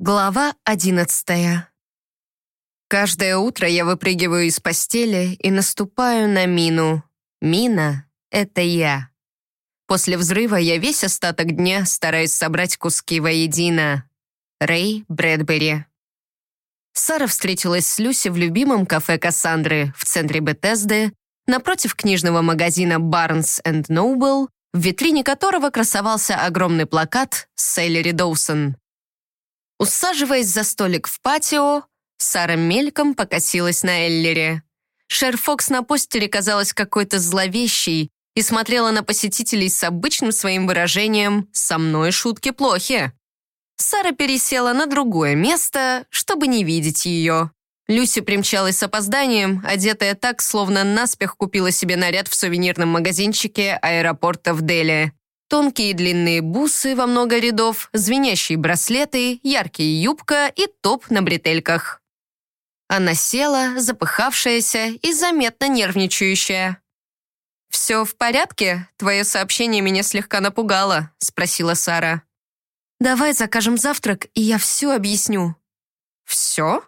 Глава одиннадцатая. Каждое утро я выпрыгиваю из постели и наступаю на мину. Мина — это я. После взрыва я весь остаток дня стараюсь собрать куски воедино. Рэй Брэдбери. Сара встретилась с Люси в любимом кафе Кассандры в центре Бетезды, напротив книжного магазина Barnes Noble, в витрине которого красовался огромный плакат «Селлери Доусон». Усаживаясь за столик в патио, Сара мельком покосилась на Эллере. Шер Фокс на постере казалась какой-то зловещей и смотрела на посетителей с обычным своим выражением «со мной шутки плохи». Сара пересела на другое место, чтобы не видеть ее. Люси примчалась с опозданием, одетая так, словно наспех купила себе наряд в сувенирном магазинчике аэропорта в Дели. Тонкие длинные бусы во много рядов, звенящие браслеты, яркие юбка и топ на бретельках. Она села, запыхавшаяся и заметно нервничающая. «Все в порядке? Твое сообщение меня слегка напугало», — спросила Сара. «Давай закажем завтрак, и я все объясню». «Все?»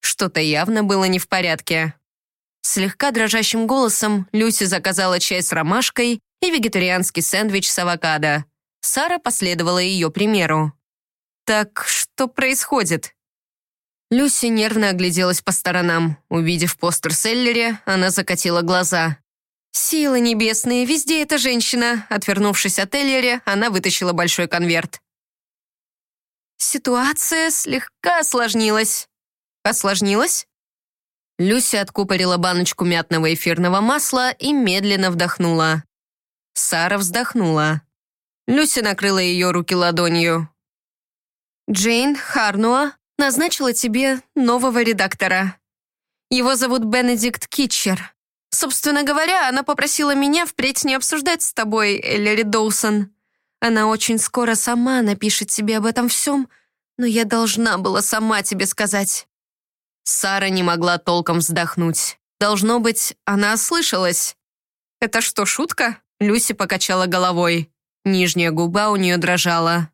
Что-то явно было не в порядке. Слегка дрожащим голосом Люси заказала чай с ромашкой и вегетарианский сэндвич с авокадо. Сара последовала ее примеру. «Так что происходит?» Люси нервно огляделась по сторонам. Увидев постер Селлери, она закатила глаза. «Силы небесные, везде эта женщина!» Отвернувшись от Эллери, она вытащила большой конверт. Ситуация слегка осложнилась. Осложнилась? Люси откупорила баночку мятного эфирного масла и медленно вдохнула. Сара вздохнула. Люси накрыла ее руки ладонью. «Джейн Харнуа назначила тебе нового редактора. Его зовут Бенедикт Китчер. Собственно говоря, она попросила меня впредь не обсуждать с тобой, Эллири Доусон. Она очень скоро сама напишет тебе об этом всем, но я должна была сама тебе сказать». Сара не могла толком вздохнуть. Должно быть, она ослышалась. «Это что, шутка?» Люси покачала головой. Нижняя губа у нее дрожала.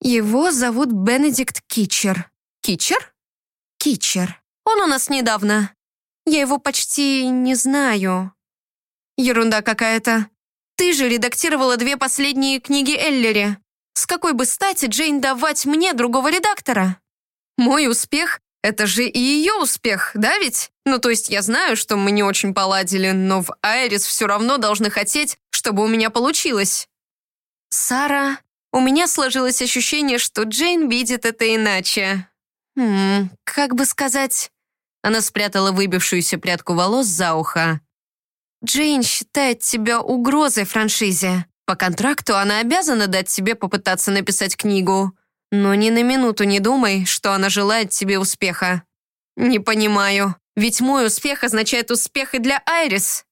«Его зовут Бенедикт Китчер». «Китчер?» «Китчер. Он у нас недавно. Я его почти не знаю». «Ерунда какая-то. Ты же редактировала две последние книги Эллери. С какой бы стати Джейн давать мне другого редактора?» «Мой успех — это же и ее успех, да ведь? Ну, то есть я знаю, что мы не очень поладили, но в Айрис все равно должны хотеть, чтобы у меня получилось. Сара, у меня сложилось ощущение, что Джейн видит это иначе. Хм, как бы сказать... Она спрятала выбившуюся прядку волос за ухо. «Джейн считает тебя угрозой франшизе. По контракту она обязана дать тебе попытаться написать книгу. Но ни на минуту не думай, что она желает тебе успеха. Не понимаю, ведь мой успех означает успех и для Айрис.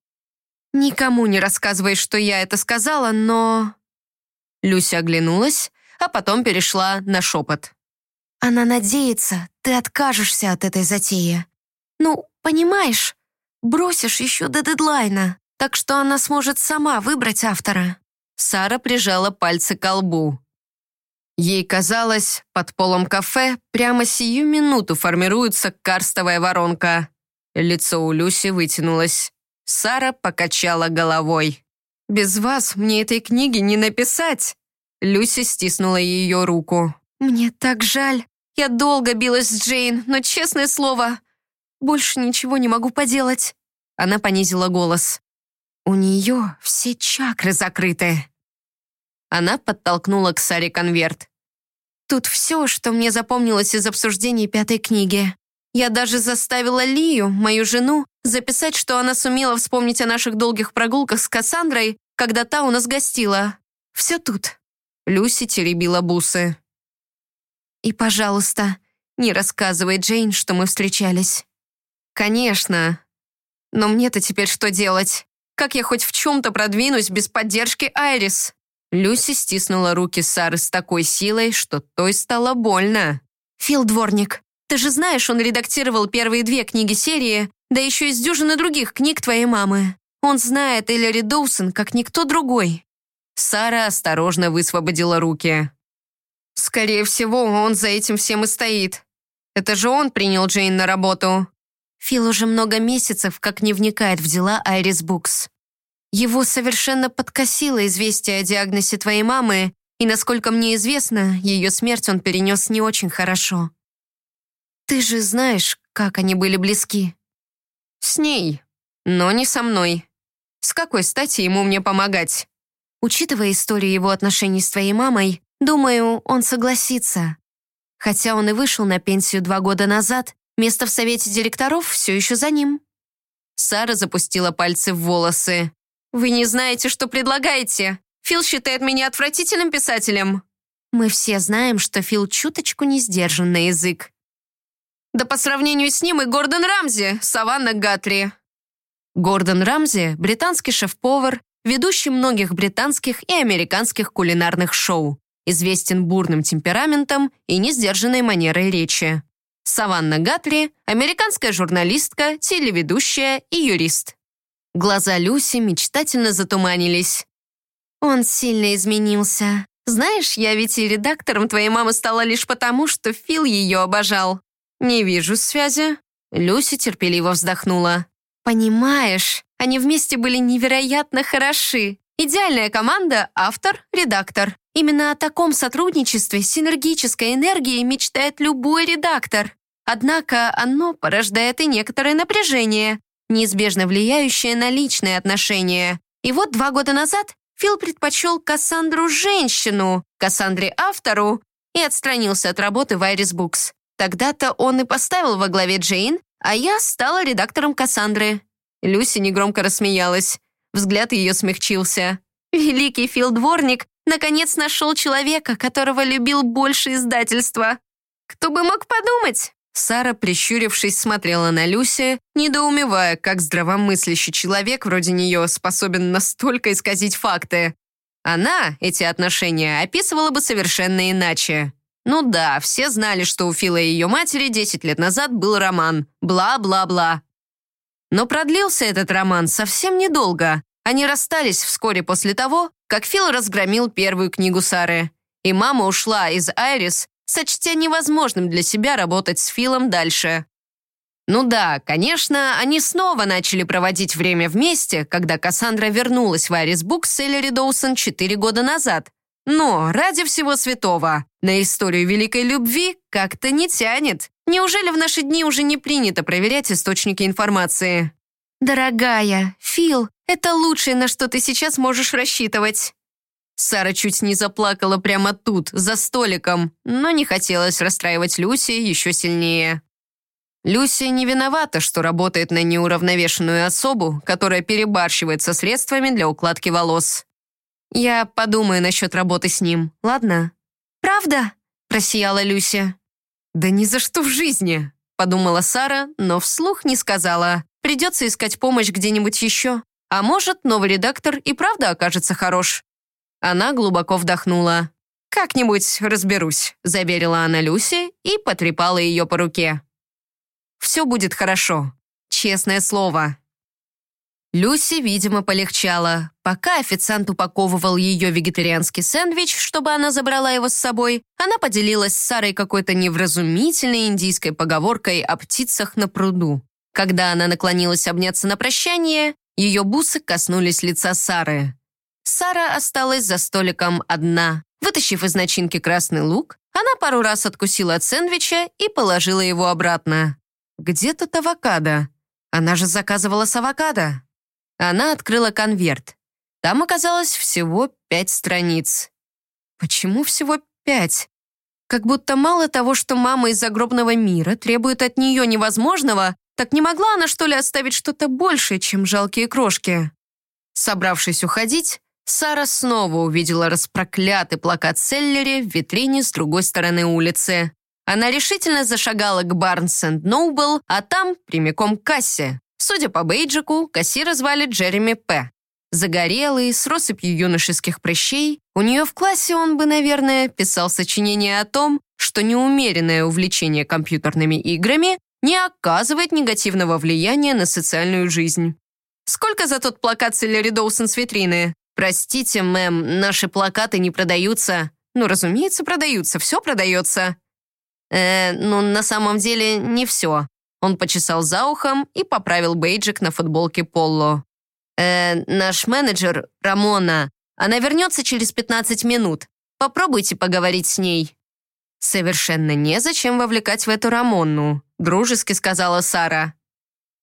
«Никому не рассказывай, что я это сказала, но...» Люся оглянулась, а потом перешла на шепот. «Она надеется, ты откажешься от этой затеи. Ну, понимаешь, бросишь еще до дедлайна, так что она сможет сама выбрать автора». Сара прижала пальцы к лбу. Ей казалось, под полом кафе прямо сию минуту формируется карстовая воронка. Лицо у Люси вытянулось. Сара покачала головой. «Без вас мне этой книги не написать!» Люси стиснула ее руку. «Мне так жаль. Я долго билась с Джейн, но, честное слово, больше ничего не могу поделать». Она понизила голос. «У нее все чакры закрыты». Она подтолкнула к Саре конверт. «Тут все, что мне запомнилось из обсуждений пятой книги. Я даже заставила Лию, мою жену, записать, что она сумела вспомнить о наших долгих прогулках с Кассандрой, когда та у нас гостила. Все тут. Люси теребила бусы. И, пожалуйста, не рассказывай Джейн, что мы встречались. Конечно. Но мне-то теперь что делать? Как я хоть в чем-то продвинусь без поддержки Айрис? Люси стиснула руки Сары с такой силой, что той стало больно. «Фил Дворник, ты же знаешь, он редактировал первые две книги серии, да еще из дюжины других книг твоей мамы. Он знает Эллири Доусон, как никто другой». Сара осторожно высвободила руки. Скорее всего, он за этим всем и стоит. Это же он принял Джейн на работу. Фил уже много месяцев как не вникает в дела Айрис Букс. Его совершенно подкосило известие о диагнозе твоей мамы, и, насколько мне известно, ее смерть он перенес не очень хорошо. Ты же знаешь, как они были близки. С ней, но не со мной. С какой стати ему мне помогать? Учитывая историю его отношений с твоей мамой, думаю, он согласится. Хотя он и вышел на пенсию два года назад, место в совете директоров все еще за ним. Сара запустила пальцы в волосы. «Вы не знаете, что предлагаете. Фил считает меня отвратительным писателем». Мы все знаем, что Фил чуточку не сдержан на язык. Да по сравнению с ним и Гордон Рамзи, Саванна Гатри. Гордон Рамзи – британский шеф-повар, ведущий многих британских и американских кулинарных шоу, известен бурным темпераментом и несдержанной манерой речи. Саванна Гатри – американская журналистка, телеведущая и юрист. Глаза Люси мечтательно затуманились. Он сильно изменился. Знаешь, я ведь и редактором твоей мамы стала лишь потому, что Фил ее обожал. «Не вижу связи». Люси терпеливо вздохнула. «Понимаешь, они вместе были невероятно хороши. Идеальная команда — автор, редактор. Именно о таком сотрудничестве синергической энергии мечтает любой редактор. Однако оно порождает и некоторое напряжение, неизбежно влияющее на личные отношения. И вот два года назад Фил предпочел Кассандру женщину, Кассандре автору, и отстранился от работы в Айрис Букс. Тогда-то он и поставил во главе Джейн, а я стала редактором Кассандры». Люси негромко рассмеялась. Взгляд ее смягчился. «Великий филдворник наконец нашел человека, которого любил больше издательства. Кто бы мог подумать?» Сара, прищурившись, смотрела на Люси, недоумевая, как здравомыслящий человек вроде нее способен настолько исказить факты. Она эти отношения описывала бы совершенно иначе. Ну да, все знали, что у Фила и ее матери 10 лет назад был роман. Бла-бла-бла. Но продлился этот роман совсем недолго. Они расстались вскоре после того, как Фил разгромил первую книгу Сары. И мама ушла из Айрис, сочтя невозможным для себя работать с Филом дальше. Ну да, конечно, они снова начали проводить время вместе, когда Кассандра вернулась в Айрис Букс с Эллири Доусон 4 года назад. Но ради всего святого, на историю великой любви как-то не тянет. Неужели в наши дни уже не принято проверять источники информации? «Дорогая, Фил, это лучшее, на что ты сейчас можешь рассчитывать». Сара чуть не заплакала прямо тут, за столиком, но не хотелось расстраивать Люси еще сильнее. Люси не виновата, что работает на неуравновешенную особу, которая перебарщивает со средствами для укладки волос. Я подумаю насчет работы с ним, ладно?» «Правда?» – просияла Люся. «Да ни за что в жизни!» – подумала Сара, но вслух не сказала. «Придется искать помощь где-нибудь еще. А может, новый редактор и правда окажется хорош». Она глубоко вдохнула. «Как-нибудь разберусь», – заверила она Люси и потрепала ее по руке. «Все будет хорошо. Честное слово». Люси, видимо, полегчало. Пока официант упаковывал ее вегетарианский сэндвич, чтобы она забрала его с собой, она поделилась с Сарой какой-то невразумительной индийской поговоркой о птицах на пруду. Когда она наклонилась обняться на прощание, ее бусы коснулись лица Сары. Сара осталась за столиком одна. Вытащив из начинки красный лук, она пару раз откусила от сэндвича и положила его обратно. «Где тут авокадо? Она же заказывала с авокадо». Она открыла конверт. Там оказалось всего пять страниц. Почему всего пять? Как будто мало того, что мама из загробного мира требует от нее невозможного, так не могла она, что ли, оставить что-то большее, чем жалкие крошки? Собравшись уходить, Сара снова увидела распроклятый плакат Селлери в витрине с другой стороны улицы. Она решительно зашагала к Barnes and Noble, а там прямиком к кассе. Судя по бейджику, кассира звали Джереми П. Загорелый, с россыпью юношеских прыщей, у нее в классе он бы, наверное, писал сочинение о том, что неумеренное увлечение компьютерными играми не оказывает негативного влияния на социальную жизнь. Сколько за тот плакат Селлери Доусон с витрины? Простите, мэм, наши плакаты не продаются. Ну, разумеется, продаются, все продается. Э, ну, на самом деле, не все. Он почесал за ухом и поправил бейджик на футболке Полло. Э, наш менеджер, Рамона, она вернется через 15 минут. Попробуйте поговорить с ней. «Совершенно незачем вовлекать в эту Рамонну», — дружески сказала Сара.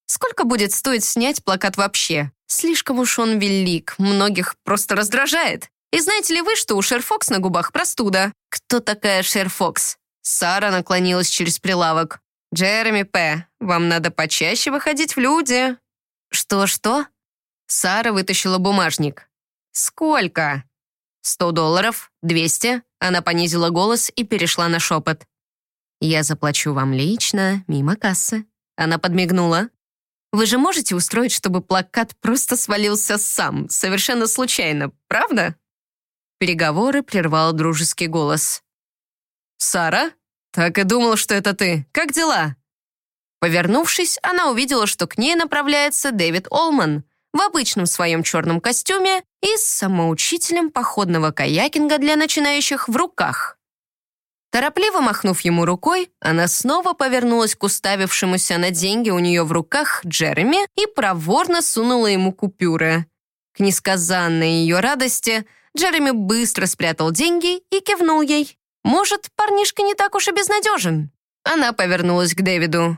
«Сколько будет стоить снять плакат вообще? Слишком уж он велик, многих просто раздражает. И знаете ли вы, что у Шерфокс на губах простуда? Кто такая Шерфокс?» Сара наклонилась через прилавок. «Джереми П., вам надо почаще выходить в люди». «Что-что?» Сара вытащила бумажник. «Сколько?» «Сто долларов? Двести?» Она понизила голос и перешла на шепот. «Я заплачу вам лично, мимо кассы». Она подмигнула. «Вы же можете устроить, чтобы плакат просто свалился сам, совершенно случайно, правда?» Переговоры прервал дружеский голос. «Сара? Так и думал, что это ты. Как дела?» Повернувшись, она увидела, что к ней направляется Дэвид Олман в обычном своем черном костюме и с самоучителем походного каякинга для начинающих в руках. Торопливо махнув ему рукой, она снова повернулась к уставившемуся на деньги у нее в руках Джереми и проворно сунула ему купюры. К несказанной ее радости Джереми быстро спрятал деньги и кивнул ей. «Может, парнишка не так уж и безнадежен?» Она повернулась к Дэвиду.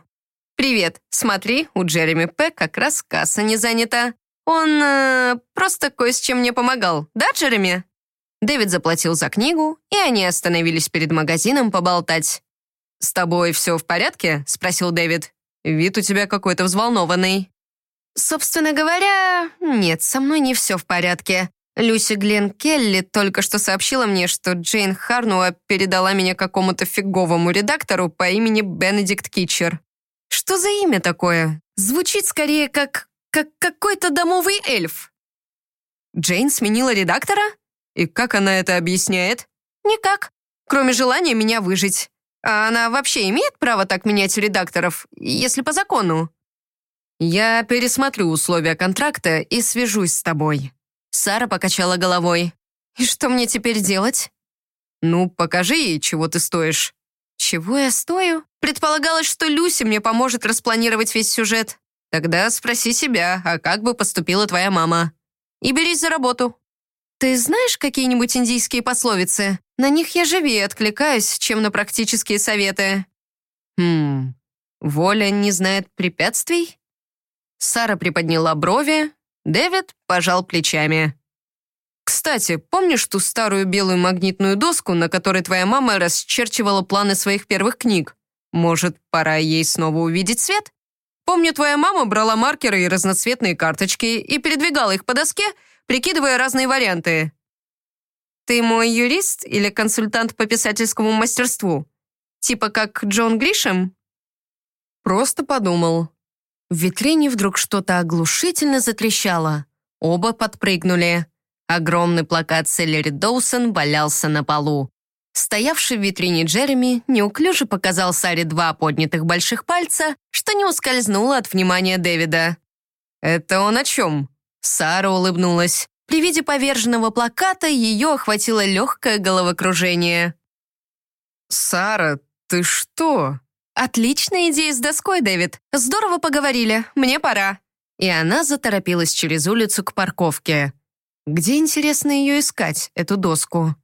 «Привет, смотри, у Джереми П. как раз касса не занята. Он э, просто кое с чем мне помогал, да, Джереми?» Дэвид заплатил за книгу, и они остановились перед магазином поболтать. «С тобой все в порядке?» — спросил Дэвид. «Вид у тебя какой-то взволнованный». «Собственно говоря, нет, со мной не все в порядке. Люси Глен Келли только что сообщила мне, что Джейн Харнуа передала меня какому-то фиговому редактору по имени Бенедикт Китчер. Что за имя такое? Звучит скорее как как какой-то домовый эльф. Джейн сменила редактора? И как она это объясняет? Никак, кроме желания меня выжить. А она вообще имеет право так менять редакторов, если по закону? Я пересмотрю условия контракта и свяжусь с тобой. Сара покачала головой. И что мне теперь делать? Ну, покажи ей, чего ты стоишь. Чего я стою? Предполагалось, что Люси мне поможет распланировать весь сюжет. Тогда спроси себя, а как бы поступила твоя мама? И берись за работу. Ты знаешь какие-нибудь индийские пословицы? На них я живее откликаюсь, чем на практические советы. Хм, воля не знает препятствий? Сара приподняла брови, Дэвид пожал плечами. «Кстати, помнишь ту старую белую магнитную доску, на которой твоя мама расчерчивала планы своих первых книг? Может, пора ей снова увидеть свет?» Помню, твоя мама брала маркеры и разноцветные карточки и передвигала их по доске, прикидывая разные варианты. Ты мой юрист или консультант по писательскому мастерству? Типа как Джон Гришем? Просто подумал. В витрине вдруг что-то оглушительно затрещало. Оба подпрыгнули. Огромный плакат Селлери Доусон валялся на полу. Стоявший в витрине Джереми неуклюже показал Саре два поднятых больших пальца, что не ускользнуло от внимания Дэвида. «Это он о чем?» Сара улыбнулась. При виде поверженного плаката ее охватило легкое головокружение. «Сара, ты что?» «Отличная идея с доской, Дэвид. Здорово поговорили. Мне пора». И она заторопилась через улицу к парковке. Где, интересно, ее искать, эту доску?